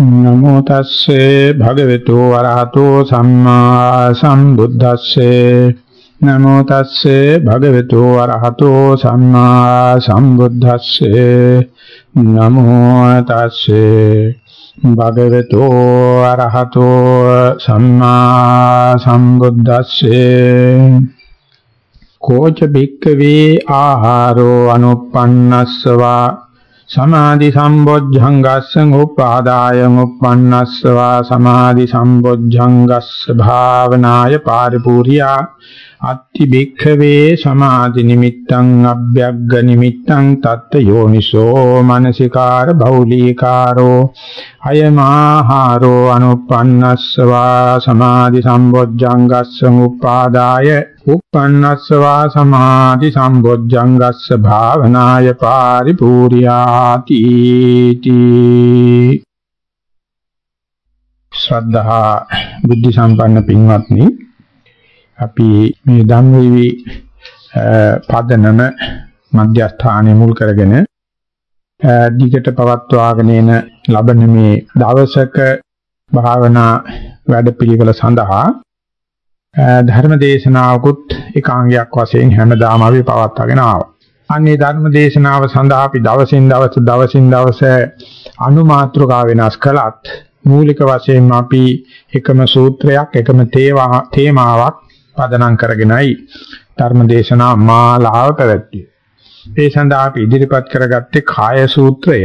නමෝ තස්සේ භගවතු වරහතෝ සම්මා සම්බුද්දස්සේ නමෝ තස්සේ භගවතු වරහතෝ සම්මා සම්බුද්දස්සේ නමෝ තස්සේ භගවතු වරහතෝ සම්මා සම්බුද්දස්සේ කෝච බික්කවේ ආහාරෝ අනුප්පන්නස්සවා සමාධි සම්බොජ්ජංගස්ස උපාදාය උප්පන්නස්සවා සමාධි සම්බොජ්ජංගස්ස භාවනාය පාරිපූර්යා අත්ති භික්ඛවේ සමාධි නිමිත්තං අභ්‍යග්ග නිමිත්තං තත්ත යෝනිසෝ මනසිකාර බෞලීකාරෝ අයමාහාරෝ අනුප්පන්නස්සවා සමාධි සම්බොජ්ජංගස්ස උපාදාය uppannasva samadhi sambojjangassa bhavanaya paripuriyati ශ්‍රද්ධා බුද්ධ සම්පන්න පින්වත්නි අපි මේ ධම්මවිවි පදනම මධ්‍යස්ථානයේ මුල් කරගෙන දිගට පවත්වාගෙන එන ලබන මේ දවසක භාවනා වැඩපිළිවෙල සඳහා ධර්ම දේශනාවකුත් එකාංගයක් වශයෙන් හැමදාම අපි පවත්වාගෙන ආවා. අන්නේ ධර්ම දේශනාව සඳහා අපි දවසින් දවස දවසින් දවස අනුමාත්‍රකා වෙනස් කළත් මූලික වශයෙන් අපි එකම සූත්‍රයක් එකම තේමාවක් පදනම් කරගෙනයි ධර්ම දේශනා මාලාව පැවැත්වුවේ. ඒ සඳහා අපි ඉදිරිපත් කරගත්තේ කාය සූත්‍රය.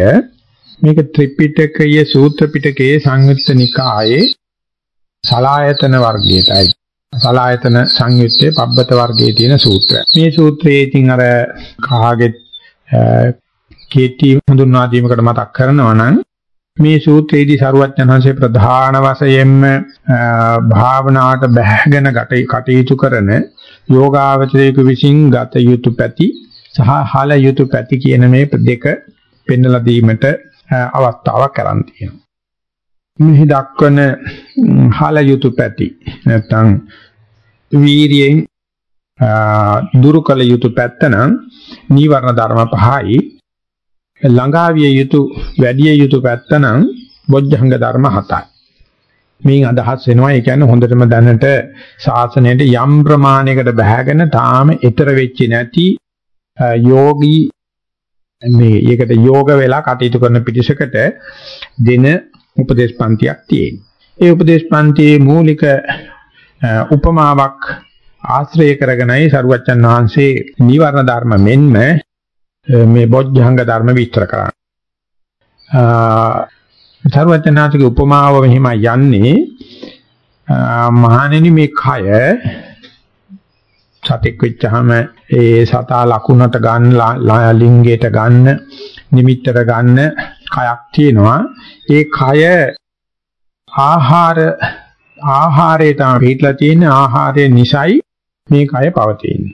මේක ත්‍රිපිටකයේ සූත්‍ර පිටකයේ සංයුත්ත නිකායේ සලායතන වර්ගයටයි. සලායතන සංයුත්තේ පබ්බත වර්ගයේ තියෙන සූත්‍රය. මේ සූත්‍රයේ ඉතින් අර කාගෙත් කීටි හඳුන්වා දීමකට මතක් කරනවා නම් මේ සූත්‍රයේදී සරුවච්චන්හන්සේ ප්‍රධාන වශයෙන්ම භාවනාවට බැහැගෙන කටයුතු කරන යෝගාවචරයක විසින් ගත යුතු පැති සහ හල යුතු පැති කියන මේ දෙක පෙන්වලා දීමට අවස්ථාවක් කරන් තියෙනවා. මෙහි දක්වන හල යුතු පැති නැත්නම් වීරියෙන් දුරු කළ යුතු පැත්ත නම් නීවරණ ධර්ම පහයි ළඟාවිය යුතු වැඩි යුතු පැත්ත නම් බොජ්ජංග ධර්ම හතයි මේ අදහස් වෙනවා ඒ කියන්නේ හොඳටම දැනට ශාසනයට යම් ප්‍රමාණයකට බැහැගෙන තාම ඊතර වෙච්ච නැති යෝගී මේ ඒකට යෝග වෙලා කටයුතු කරන පිටිසකට දෙන උපදේශ පන්තියක් තියෙනවා. ඒ උපදේශ පන්තියේ මූලික උපමාවක් ආශ්‍රය කරගෙනයි සරුවච්චන් වහන්සේ නිවර්ණ ධර්ම මෙන්ම මේ බොජ්ජංග ධර්ම විස්තර කරන්නේ. සරුවච්චන්හන්සේගේ උපමාව මෙහිම යන්නේ මහණෙනි මේ කය සතෙක් වෙච්චාම ඒ සතා ලකුණට ගන්න ලිංගයට ගන්න නිමිත්තට ගන්න කයක් තියෙනවා ඒ කය ආහාර ආහාරය තමයි පිටලා තියෙන ආහාරය නිසයි මේ කය පවතින්නේ.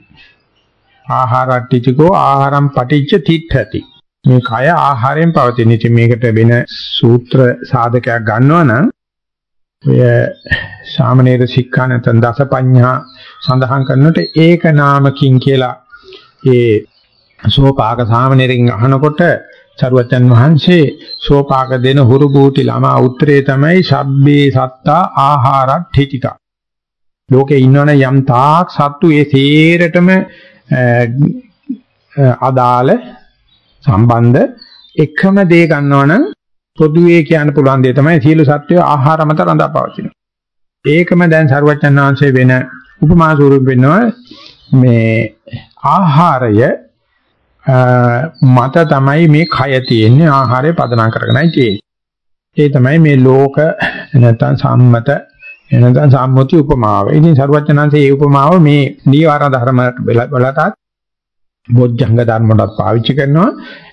ආහාරට්ටිචකෝ ආහාරම් පටිච්ච තිට්ඨති. මේ කය ආහාරයෙන් පවතින. ඉතින් මේකට වෙන සූත්‍ර සාධකයක් ගන්නවා නම් ඔය සාමනීර ශික්ෂා නැත්නම් දසපඤ්ඤා සඳහන් කරනකොට ඒක නාමකින් කියලා ඒ සෝපාක සාමනීරින් අහනකොට සරුවචන් වහන්සේ සෝපාක දෙන හුරු බූටි ළමා උත්තරේ තමයි සබ්බේ සත්තා ආහාරත් හිතිකා. ලෝකේ ඉන්නවනේ යම් තාක් සත්තු ඒ තේරටම අදාළ සම්බන්ධ එකම දේ ගන්නවනම් පොදුවේ කියන්න පුළුවන් දේ තමයි සියලු සත්වය ආහාර මත රඳාපවතිනවා. ඒකම දැන් සරුවචන් වහන්සේ වෙන උපමා ස්වරූප වෙනවා මේ ආහාරය මත තමයි මේ කය තියෙන්නේ ආහාරය පදනම් කරගෙනයි තියෙන්නේ. ඒ තමයි මේ ලෝක නැත්නම් සම්මත එනකන් සම්මුති උපමාව. ඉතින් සරුවචනන්සේ මේ උපමාව මේ නීවර ධර්ම වලටත් බොජ්ජංග ධර්ම වලට පාවිච්චි කරනවා.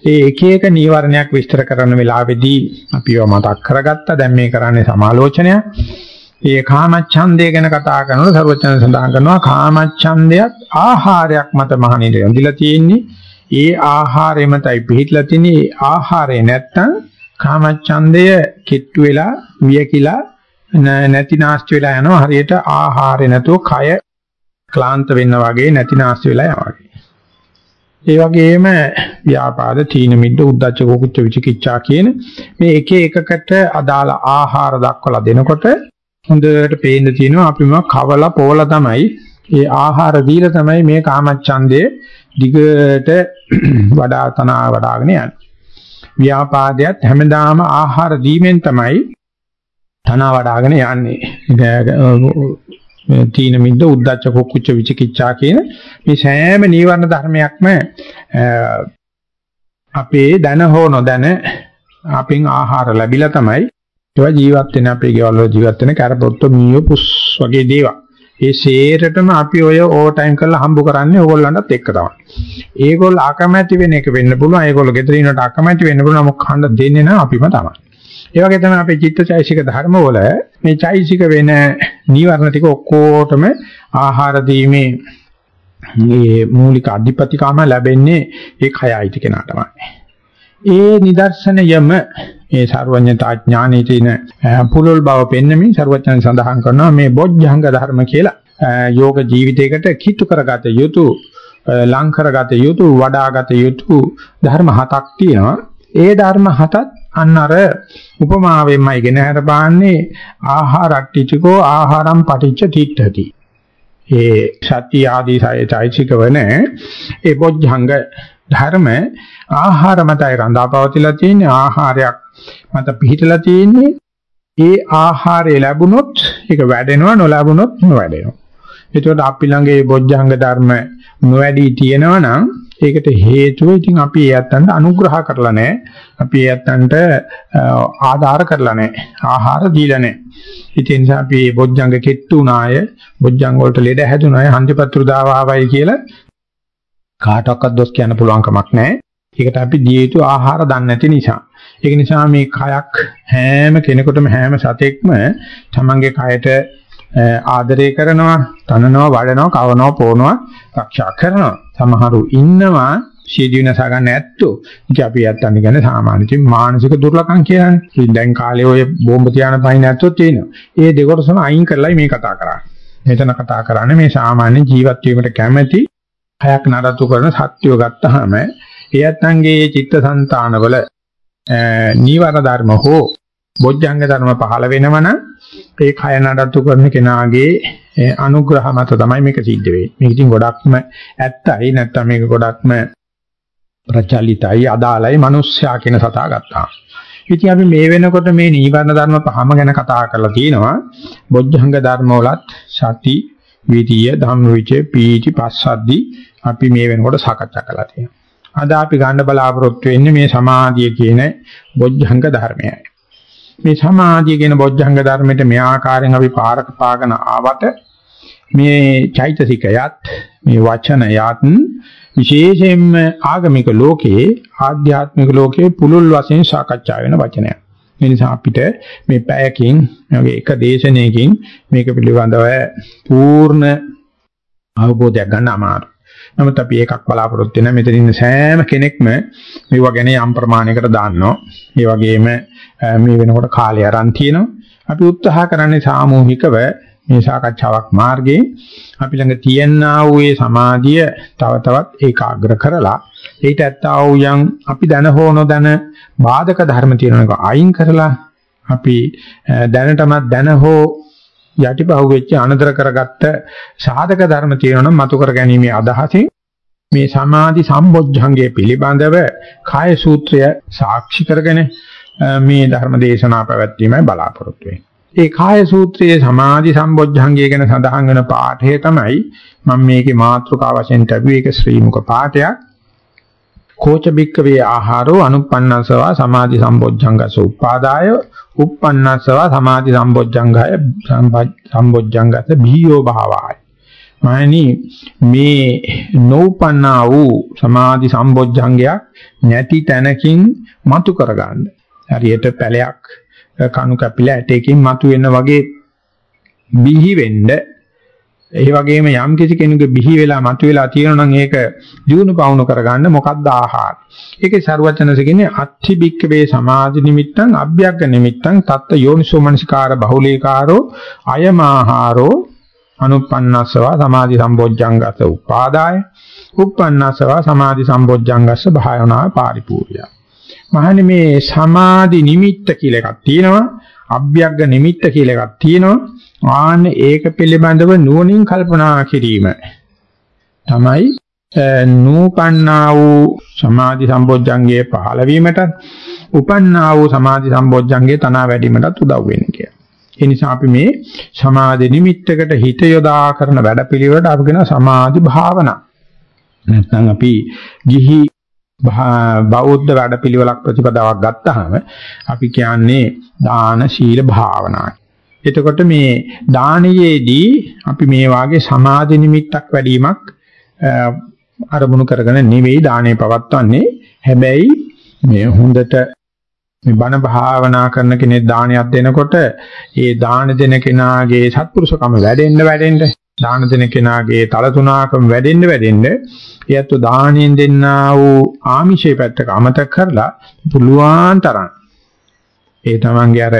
ඒ එක එක නීවරණයක් විස්තර කරන වෙලාවේදී අපිව මතක් කරගත්තා. දැන් මේ කරන්නේ සමාලෝචනයක්. ඒ කාමච්ඡන්දය ගැන කතා කරනකොට සරුවචන සඳහන් කරනවා කාමච්ඡන්දයත් ආහාරයක් මත මහණිට යොදලා තියෙන්නේ. ඒ ආහාරය මතයි පිළිట్లా තිනේ ආහාරය නැත්තම් කාමච්ඡන්දය කිට්ටු වෙලා වියකිලා නැති නාස්ති වෙලා යනවා හරියට ආහාරය නැතුව කය ක්ලාන්ත වෙන්න වගේ නැති නාස්ති වෙලා යනවා වගේ. ඒ වගේම ව්‍යාපාද තීන මිද්ද උද්දච්ච කුච්ච විචිකිච්ඡා කියන මේ එක එකකට අදාළ ආහාර දක්වලා දෙනකොට හොඳට පේන්න තියෙනවා අපිම කවලා පෝලා තමයි ඒ ආහාර දීලා තමයි මේ කාමච්ඡන්දේ දිගට වඩා තනා වඩාගෙන යන්නේ. ව්‍යාපාදයට හැමදාම ආහාර දීමෙන් තමයි තනා වඩාගෙන යන්නේ. තීන මිද්ද උද්දච්ච කුච්ච විචිකිච්ඡා කියන මේ සෑම නීවරණ ධර්මයක්ම අපේ දැන හෝ නොදැන අපෙන් ආහාර ලැබිලා තමයි ඒවා ජීවත් වෙන අපේ ගෙවල් වල ජීවත් වෙන කරපොත්තු මීයෝ පුස් වගේ දේවල්. ඒ සේරටම අපි ඔය ඕවර් ටයිම් කරලා හම්බ කරන්නේ ඕගොල්ලන්ටත් එක්ක තමයි. ඒගොල්ලෝ අකමැති වෙන එක වෙන්න පුළුවන්. ඒගොල්ලෝ ගෙදර ඉන්නට අකමැති වෙන්න පුළුවන්. මොකක් හන්ද දෙන්නේ නැහැ අපිම තමයි. ඒ වගේ තමයි අපේ චිත්තචෛසික ධර්ම වල මේ චෛසික වෙන නීවරණ ටික ඔක්කොටම ආහාර දීමේ මේ මූලික අධිපතිකම ලැබෙන්නේ ඒ කයයි ටිකේනා තමයි. ඒ නිදර්ශනයම මේ ਸਰවඥතා ඥානයේ තියෙන පුලුල් බව පෙන්වමින් ਸਰවඥයන් සඳහන් කරනවා මේ බොජ්ජංග ධර්ම කියලා යෝග ජීවිතයකට කිතු කරගත යුතු ලං කරගත යුතු වඩාගත යුතු ධර්ම හතක් තියෙනවා ඒ ධර්ම හතත් අන්න අර උපමාවෙන්මයි ගෙන හරපාන්නේ ආහාරට්ටිචකෝ ආහාරම් පටිච්ච තිට්ඨති. ඒ සත්‍ය ආදී සයයිචික වන ඒ බොජ්ජංග ධර්ම ආහාර මතයි රඳාපවතිලා තියෙන්නේ ආහාරයක් මත පිහිටලා තියෙන්නේ ඒ ආහාරය ලැබුණොත් ඒක වැඩෙනවා නොලැබුණොත් නොවැඩෙනවා. ඒකට අපි ළඟ මේ බොජ්ජංග ධර්ම නොවැඩි තියෙනවා නම් ඒකට හේතුව ඉතින් අපි ඒ යත්තන්ට අනුග්‍රහ කරලා නැහැ. අපි ඒ යත්තන්ට ආධාර කරලා නැහැ. ආහාර දීලා නැහැ. ඉතින් නිසා අපි මේ බොජ්ජංග කෙට්ටුනාය, බොජ්ජංග වලට ලෙඩ හැදුනාය, හන්දිපත්‍රු දාවාවයි කියලා කාටවත් දොස් කියන්න පුළුවන් කමක් නැහැ. ඒකට අපි දිය යුතු ආහාර දන්නේ නැති නිසා. ඒක නිසා මේ කයක් හැම කෙනෙකුටම හැම සතෙක්ම තමන්ගේ කයට ආදරය කරනවා, තනනවා, වඩනවා, කවනවා, පොනවා, රක්ෂා කරනවා. සමහරු ඉන්නවා සියදිවි නසා ගන්න ඇත්තෝ. ඉතින් අපි යත්තන් කියන්නේ සාමාන්‍ය ඉතින් මානසික දුර්ලභකම් කියලානේ. ඉතින් දැන් කාලේ ඔය බෝම්බ තියාන පයින් ඇත්තෝ තියෙනවා. ඒ දෙකොටසම අයින් කරලායි මේ කතා කරන්නේ. මෙතන කතා කරන්නේ මේ සාමාන්‍ය ජීවත් වීමට කැමැති හයක් නඩත්තු කරන සත්‍යය ගත්තාම ඒ යත්තන්ගේ චිත්තසංතානවල නීවර ධර්ම හෝ බොජ්ජංග ධර්ම පහළ වෙනවනම් ඒ කය නඩත්තු කරන කෙනාගේ අනුග්‍රහ මත තමයි මේක සිද්ධ වෙන්නේ. මේක ඉතින් ගොඩක්ම ඇත්තයි නැත්තම් මේක ගොඩක්ම ප්‍රචලිතයි අදාළයි මිනිස්සයා කියන සතා ගත්තා. ඉතින් අපි මේ වෙනකොට මේ නීවරණ ධර්ම පහම ගැන කතා කරලා තියෙනවා. බොජ්ජංග ධර්ම වලත් සති, විරිය, ධම්මවිචේ, පීති, පස්සද්දි අපි මේ වෙනකොට සාකච්ඡා කරලා තියෙනවා. අද අපි ගන්න බලාපොරොත්තු වෙන්නේ මේ සමාධිය කියන බොජ්ජංග ධර්මයයි. මේ සමාධිය කියන බොජ්ජංග ධර්මයට මේ ආකාරයෙන් අපි පාරක පාගෙන ආවට මේ චෛතසිකයත් මේ වචනයත් විශේෂයෙන්ම ආගමික ලෝකයේ ආධ්‍යාත්මික ලෝකයේ පුලුල් වශයෙන් සාකච්ඡා වෙන වචනයක්. ඒ නිසා අපිට මේ පැයකින් මේ එක දේශනාවකින් මේක පිළිබඳව පූර්ණ අවබෝධයක් ගන්න අමාරුයි. නමුත් අපි එකක් බලාපොරොත්තු වෙන මෙතන ඉන්න සෑම කෙනෙක්ම මේවා ගැන යම් ප්‍රමාණයකට දාන්නවා. ඒ වගේම මේ වෙනකොට කාලය අරන් තියෙනවා. අපි උත්සාහ කරන්නේ සාමූහිකව මේ සාකච්ඡාවක් මාර්ගයේ අපි ළඟ තියෙනා වූ ඒ සමාධිය තව තවත් ඒකාග්‍ර කරලා ඊට ඇත්තා වූ යම් අපි දැන හෝ නොදැන බාධක ධර්ම තියෙනක අයින් කරලා අපි දැනටමත් දැන හෝ යටිපහුව වෙච්ච අනදර කරගත්ත සාධක ධර්ම තියෙනවා මතු කර ගැනීමේ අදහසින් මේ සමාධි සම්බොජ්ජංගයේ පිළිබඳව කාය සූත්‍රය සාක්ෂි කරගෙන මේ ධර්ම දේශනා පැවැත්වීමයි බලාපොරොත්තු වෙන්නේ. ඒ කාය සූත්‍රයේ සමාධි සම්බොජ්ජංගය ගැන සඳහන් වෙන පාඩය තමයි මම මේකේ මාතෘකාව වශයෙන් ලැබුවේ ඒක ශ්‍රී මුක පාඨයක්. කෝච බික්කවේ ආහාරෝ අනුප්පන්නසව සමාධි සම්බොජ්ජංගස උපාදාය uppannasව සමාධි සම්බොජ්ජංගය සම්බොජ්ජංගස බීයෝ භාවය. මහණනි මේ නෝපන්නා වූ සමාධි සම්බොජ්ජංගයක් නැති තැනකින් මතු කරගන්න. හරියට පැලයක් කණු කැපිලා ඇටයකින් මතුවෙන වගේ බිහි වෙන්න ඒ වගේම යම් කිසි කෙනෙකුගේ බිහි වෙලා මතුවලා තියෙනවා නම් ඒක දිනු පවුණු කරගන්න මොකක්ද ආහාර. ඒකේ ਸਰවචනස කියන්නේ අත්ථි බික්කවේ සමාධි නිමිත්තං අභ්‍යග්ග නිමිත්තං තත්ත යෝනිසෝ මනසිකාර බහුලීකාරෝ අයමාහාරෝ අනුප්පන්නස්සවා සමාධි සම්බොජ්ජංගස උපාදාය උප්පන්නස්සවා සමාධි සම්බොජ්ජංගස්ස භාවනා පාරිපූර්ය මහන්නේ මේ සමාධි නිමිත්ත කියලා එකක් තියෙනවා අභ්‍යග්ග නිමිත්ත කියලා එකක් තියෙනවා ආන්න ඒක පිළිබඳව නුවණින් කල්පනා කිරීම තමයි නූපන්නා වූ සමාධි සම්බොජ්ජංගයේ පහළ වීමට උපන්නා වූ සමාධි සම්බොජ්ජංගයේ තනා වැඩිවීමටත් උදව් වෙන්නේ කියලා. ඒ නිසා අපි මේ සමාධි නිමිත්තකට හිත යොදා කරන වැඩපිළිවෙලට අපි කියන සමාධි භාවනා. නැත්නම් අපි ගිහි බෞද්ධ වැඩපිළිවෙලක් ප්‍රතිපදාවක් ගත්තාම අපි කියන්නේ දාන ශීල භාවනා. එතකොට මේ දානයේදී අපි මේ වාගේ සමාධි නිමිත්තක් වැඩිවීමක් අරමුණු කරගෙන නෙවෙයි දානේ පවත්වන්නේ. හැබැයි මේ හොඳට මේ බණ භාවනා කරන කෙනෙක් දානයක් දෙනකොට ඒ දාන දෙන කෙනාගේ සත්පුරුෂකම වැඩෙන්න වැඩෙන්න දාන දෙන කෙනාගේ තලතුණකම වැඩෙන්න වැඩෙන්න එයත් දාණයෙන් දෙන්නා වූ ආමිෂේ පැත්තක අමතක කරලා පුළුවන් තරම් ඒ තමන්ගේ අර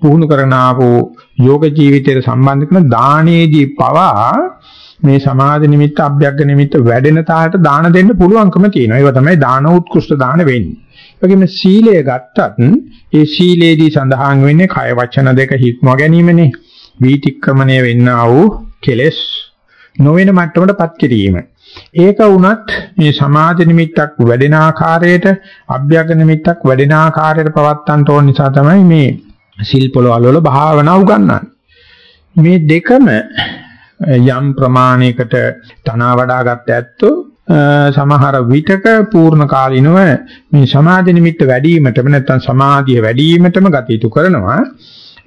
පුහුණු කරන ආපු යෝග ජීවිතයට සම්බන්ධ කරන දානයේදී පවා මේ සමාධි නිමිත්ත අභ්‍යග්ග නිමිත්ත වැඩෙන තාලට දාන දෙන්න පුළුවන්කම තියෙනවා. ඒක තමයි දාන උත්කෘෂ්ඨ දාන වෙන්නේ. වගේම සීලය ගත්තත් ඒ සීලේදී සඳහන් වෙන්නේ කය වචන දෙක හික්ම ගැනීමනේ. වීතික්‍රමණය වෙන්නා වූ කෙලෙස් නොවන මට්ටමටපත් කිරීම. ඒක වුණත් මේ සමාධි නිමිත්තක් වැඩෙන ආකාරයට අභ්‍යග්ග නිමිත්තක් වැඩෙන ආකාරයට පවත්තන්ට ඕන නිසා තමයි මේ සිල් පොළවල් වල භාවනා උගන්වන්නේ. මේ දෙකම යම් ප්‍රමාණයකට තනවා වඩාගත් ඇත්තෝ සමහර විටක පූර්ණ කාලිනව මේ සමාධි නිමිත්ත වැඩිවීමටම නැත්නම් සමාධිය වැඩිවීමටම ගතිතු කරනවා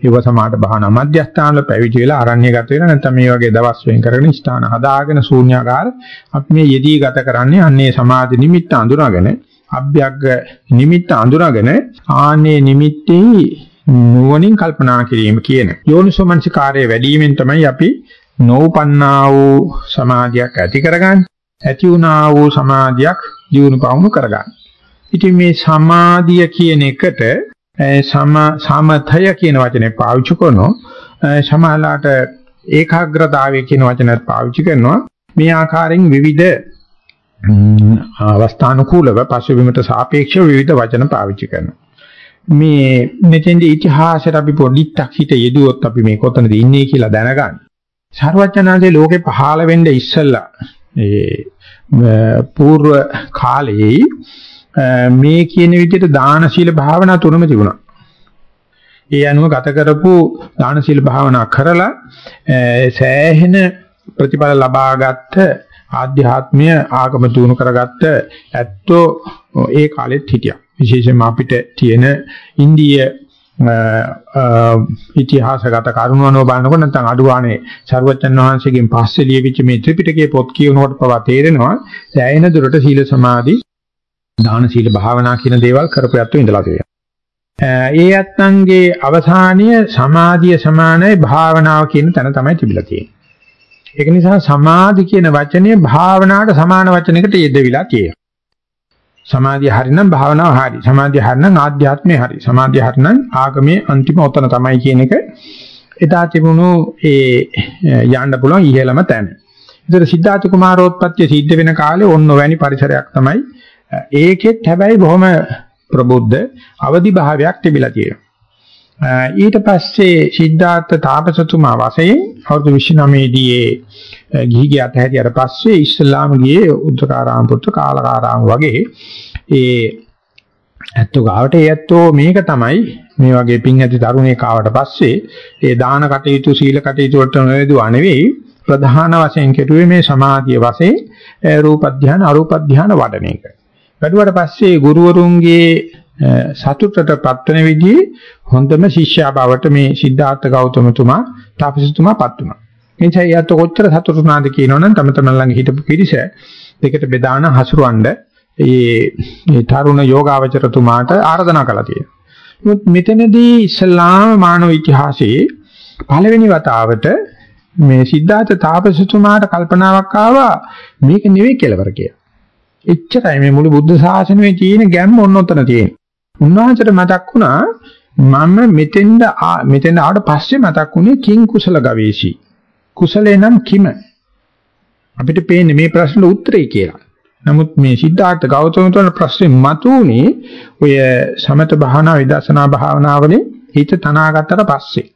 ඒව සමාඩ භාවනා මධ්‍යස්ථානවල පැවිදි වෙලා ආරණ්‍යගත වෙලා නැත්නම් මේ වගේ දවස් වෙන් කරගෙන ස්ථාන හදාගෙන ශූන්‍යාකාර අපි මේ යෙදී ගත කරන්නේ අන්නේ සමාධි නිමිත්ත අඳුනගෙන අභ්‍යග්ග නිමිත්ත අඳුනගෙන ආන්නේ නිමිත්තේ නුවණින් කල්පනා කිරීම කියන. යෝනිසෝමනසිකාරයේ වැඩිවීමෙන් තමයි අපි නෝපන්නා වූ සමාධියක් ඇති කරගන්නේ. ඇති වුණා වූ සමාධියක් ජීවුන පවුණු කරගන්න. ඉතින් මේ සමාධිය කියන එකට සම සමතය කියන වචනේ පාවිච්චි කරනවා. සමාලාට ඒකාග්‍රතාවය කියන වචනත් පාවිච්චි කරනවා. මේ ආකාරයෙන් විවිධ අවස්ථානුකූලව පසුබිමට සාපේක්ෂව විවිධ වචන පාවිච්චි කරනවා. මේ මෙතෙන්දී ඉතිහාසයට අපි පොඩ්ඩක් හිත යෙදුවොත් අපි මේ කොතනද ඉන්නේ කියලා දැනගන්න. සර්වඥාන්සේ ලෝකේ පහළ වෙන්න ඉස්සෙල්ලා ඒ పూర్ව කාලයේ මේ කියන විදිහට දාන සීල භාවනා තුනම තිබුණා. ඒ අනුව ගත කරපු දාන සීල භාවනා කරලා සෑහෙන ප්‍රතිඵල ලබාගත් ආධ්‍යාත්මීය ආගම තුණු කරගත්ත ඇත්තෝ ඒ කාලෙත් හිටියා. විශේෂයෙන්ම අපිට තියෙන ඉන්දිය ඉතිහාසගත කරුණවනෝ බලනකොට නැත්නම් අඩුවානේ ਸਰවචන් වහන්සේගෙන් පස්සේ ලියවිච්ච මේ ත්‍රිපිටකයේ පොත් කියනකොට පවා තේරෙනවා සෑහෙන දුරට සීල සමාධි දාන සීල භාවනා කියන දේවල් කරපියත්තු ඉඳලා තියෙනවා. ඒ යත්නංගේ අවසානීය සමාධිය සමානයි භාවනාව කියන තැන තමයි තිබිලා තියෙන්නේ. ඒක නිසා සමාධි කියන වචනේ භාවනාවට සමාන වචනයකට යෙදවිලා තියෙනවා. සමාධිය හරිනම් භාවනාව හරි. සමාධිය හරිනම් ආධ්‍යාත්මය හරි. සමාධිය හරිනම් ආගමේ අන්තිම ඔතන තමයි කියන එක එදා තිබුණු ඒ යන්න පුළුවන් ඉහළම තැන. ඒතර සිද්ධාර්ථ කුමාරෝත්පත්ති සිද්ධ වෙන කාලේ ඔන්න වැනි පරිසරයක් තමයි ඒකෙත් හැබැයි බොහොම ප්‍රබුද්ධ අවදි භාවයක් තිබිලා තියෙනවා. ඊට පස්සේ සිද්ධාර්ථ තාපසතුමා වශයෙන් අවුරුදු 29 දී ගිහි ගියත් හැටියට පස්සේ ඉස්ලාම ගියේ උද්දකාරාම පුත්‍ර කාලකාරාම වගේ ඒ ඇත්තෝ ගාවට ඒ ඇත්තෝ මේක තමයි මේ වගේ පිං ඇති තරුණයෙක් ආවට පස්සේ ඒ දාන කටයුතු සීල කටයුතු වලට නොයදුවා නෙවෙයි ප්‍රධාන වශයෙන් කෙරුවේ මේ සමාධිය වශයෙන් රූප ධානය අරූප ධානය වඩන එක. වැඩුවට පස්සේ ගුරුවරුන්ගේ සතුටට පත්වන විදිහේ හොඳම ශිෂ්‍යයා බවට මේ සිද්ධාර්ථ ගෞතමතුමා තාපසතුමාපත් වුණා. එනිසා යත් කොච්චර සතුටුනාද කියනවනම් තම තමන් ළඟ හිටපු පිරිස දෙකට බෙදාන හසුරවන්න ඒ මේ තරුණ යෝගාවචරතුමාට ආරාධනා කළා තියෙනවා. මෙතනදී ඉස්ලාම මානව ඉතිහාසයේ පළවෙනි වතාවට මේ සිද්ධාර්ථ තාපසතුමාට කල්පනාවක් ආවා මේක නෙවෙයි කෙලවර කියලා. එච්චරයි මේ මුළු බුද්ධ ශාසනයේ තියෙන ගැම්ම ඔන්නොතන තියෙන්නේ. උන්වහන්සේට මතක් වුණා මම මෙතෙන්ද මෙතෙන්ද ආවට පස්සේ මතක් වුණේ කිං කුසල ගවේෂී කුසලේ නම් කිම? අපිට පේන්නේ මේ ප්‍රශ්නෙට උත්තරේ කියලා. නමුත් මේ සිද්ධාර්ථ ගෞතම තුන ප්‍රශ්නේ මතුනේ ඔය සමත භාවනා විදර්ශනා භාවනාවලින් හිත තනාගත්තට පස්සේ.